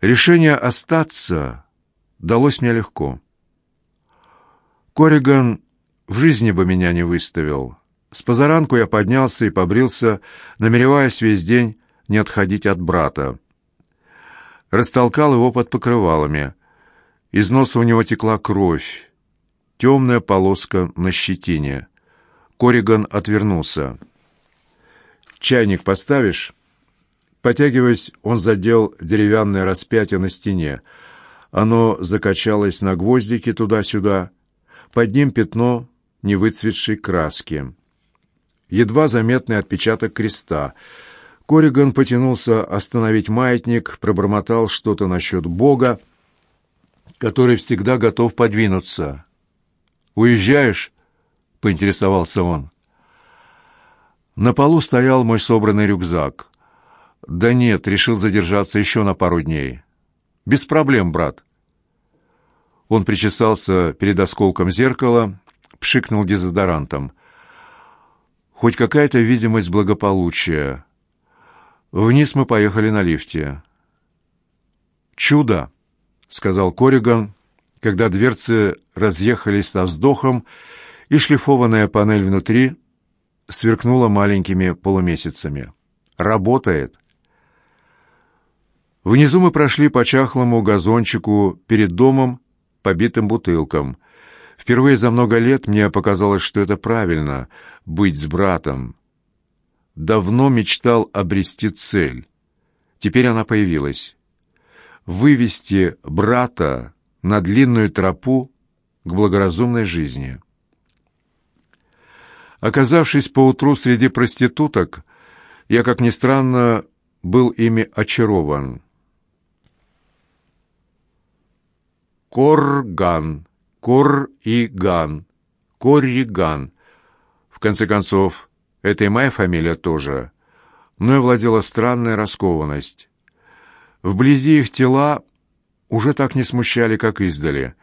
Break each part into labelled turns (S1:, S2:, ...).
S1: Решение остаться далось мне легко. Кориган в жизни бы меня не выставил. С позаранку я поднялся и побрился, намереваясь весь день не отходить от брата. Растолкал его под покрывалами. Из носа у него текла кровь. Темная полоска на щетине. Кориган отвернулся. «Чайник поставишь?» Потягиваясь, он задел деревянное распятие на стене. Оно закачалось на гвоздике туда-сюда. Под ним пятно невыцветшей краски. Едва заметный отпечаток креста. Кориган потянулся остановить маятник, пробормотал что-то насчет Бога, который всегда готов подвинуться. «Уезжаешь?» — поинтересовался он. На полу стоял мой собранный рюкзак. «Да нет, решил задержаться еще на пару дней». «Без проблем, брат». Он причесался перед осколком зеркала, пшикнул дезодорантом. Хоть какая-то видимость благополучия. Вниз мы поехали на лифте. «Чудо!» — сказал Кориган, когда дверцы разъехались со вздохом, и шлифованная панель внутри сверкнула маленькими полумесяцами. «Работает!» Внизу мы прошли по чахлому газончику перед домом, побитым бутылкам. Впервые за много лет мне показалось, что это правильно — быть с братом. Давно мечтал обрести цель. Теперь она появилась. Вывести брата на длинную тропу к благоразумной жизни. Оказавшись поутру среди проституток, я, как ни странно, был ими очарован. Корган, Кор-и-Ган, Корриган. В конце концов, это и моя фамилия тоже. Мной владела странная раскованность. Вблизи их тела уже так не смущали, как издали.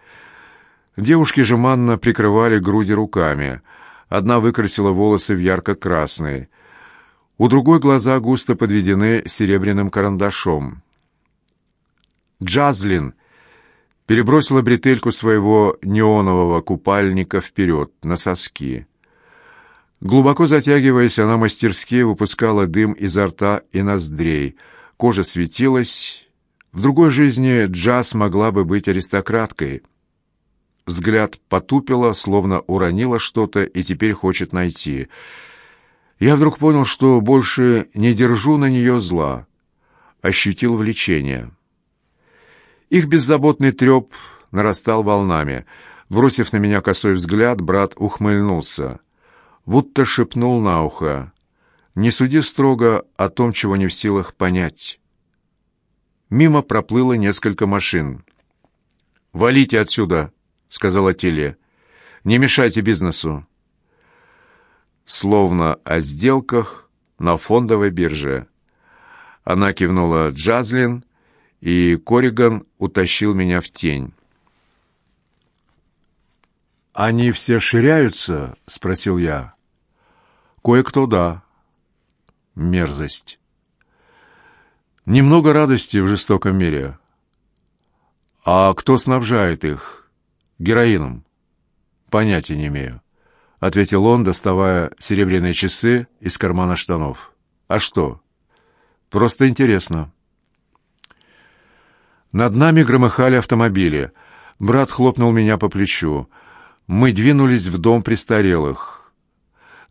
S1: Девушки жеманно прикрывали груди руками. Одна выкрасила волосы в ярко-красный. У другой глаза густо подведены серебряным карандашом. «Джазлин!» Перебросила бретельку своего неонового купальника вперед, на соски. Глубоко затягиваясь, она мастерски выпускала дым изо рта и ноздрей. Кожа светилась. В другой жизни Джаз могла бы быть аристократкой. Взгляд потупила, словно уронила что-то и теперь хочет найти. Я вдруг понял, что больше не держу на нее зла. Ощутил влечение. Их беззаботный треп нарастал волнами. Бросив на меня косой взгляд, брат ухмыльнулся. Будто шепнул на ухо. «Не суди строго о том, чего не в силах понять». Мимо проплыло несколько машин. «Валите отсюда», — сказала Теле. «Не мешайте бизнесу». Словно о сделках на фондовой бирже. Она кивнула Джазлин, и Кориган утащил меня в тень. «Они все ширяются?» — спросил я. «Кое-кто да. Мерзость. Немного радости в жестоком мире. А кто снабжает их? Героином? Понятия не имею», — ответил он, доставая серебряные часы из кармана штанов. «А что? Просто интересно». Над нами громыхали автомобили. Брат хлопнул меня по плечу. Мы двинулись в дом престарелых.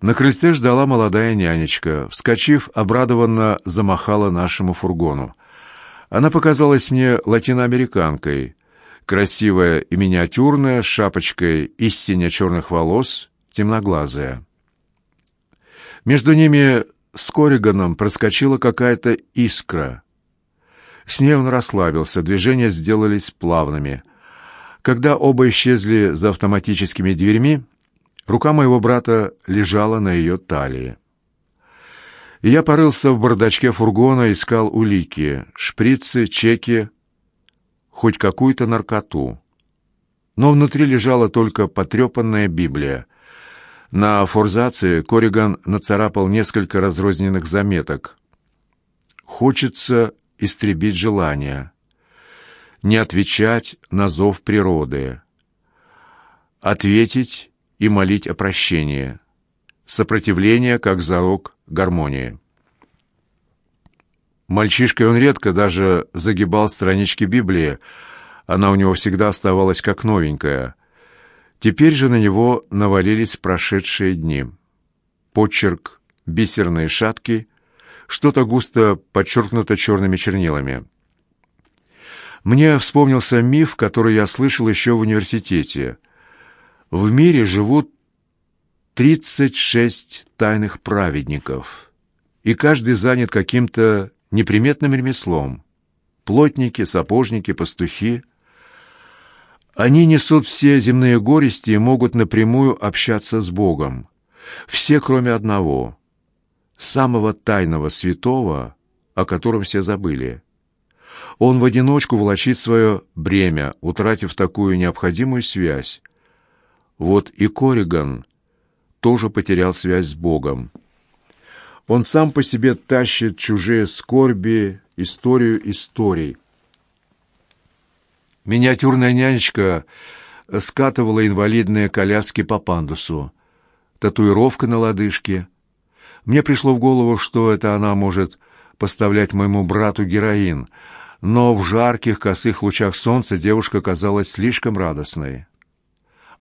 S1: На крыльце ждала молодая нянечка. Вскочив, обрадованно замахала нашему фургону. Она показалась мне латиноамериканкой. Красивая и миниатюрная, с шапочкой из сине-черных волос, темноглазая. Между ними с Кориганом проскочила какая-то искра — с ней он расслабился, движения сделались плавными. Когда оба исчезли за автоматическими дверьми, рука моего брата лежала на ее талии. Я порылся в бардачке фургона, искал улики, шприцы, чеки, хоть какую-то наркоту. Но внутри лежала только потрепанная Библия. На форзации Кориган нацарапал несколько разрозненных заметок. «Хочется истребить желание. не отвечать на зов природы, ответить и молить о прощении, сопротивление как залог гармонии. Мальчишкой он редко даже загибал странички Библии, она у него всегда оставалась как новенькая. Теперь же на него навалились прошедшие дни. Почерк, бисерные шатки, что-то густо подчеркнуто черными чернилами. Мне вспомнился миф, который я слышал еще в университете. В мире живут 36 тайных праведников, и каждый занят каким-то неприметным ремеслом. Плотники, сапожники, пастухи. Они несут все земные горести и могут напрямую общаться с Богом. Все, кроме одного, самого тайного святого, о котором все забыли. Он в одиночку волочит свое бремя, утратив такую необходимую связь. Вот и Кориган тоже потерял связь с Богом. Он сам по себе тащит чужие скорби, историю историй. Миниатюрная нянечка скатывала инвалидные коляски по пандусу. Татуировка на лодыжке. Мне пришло в голову, что это она может поставлять моему брату героин, но в жарких косых лучах солнца девушка казалась слишком радостной.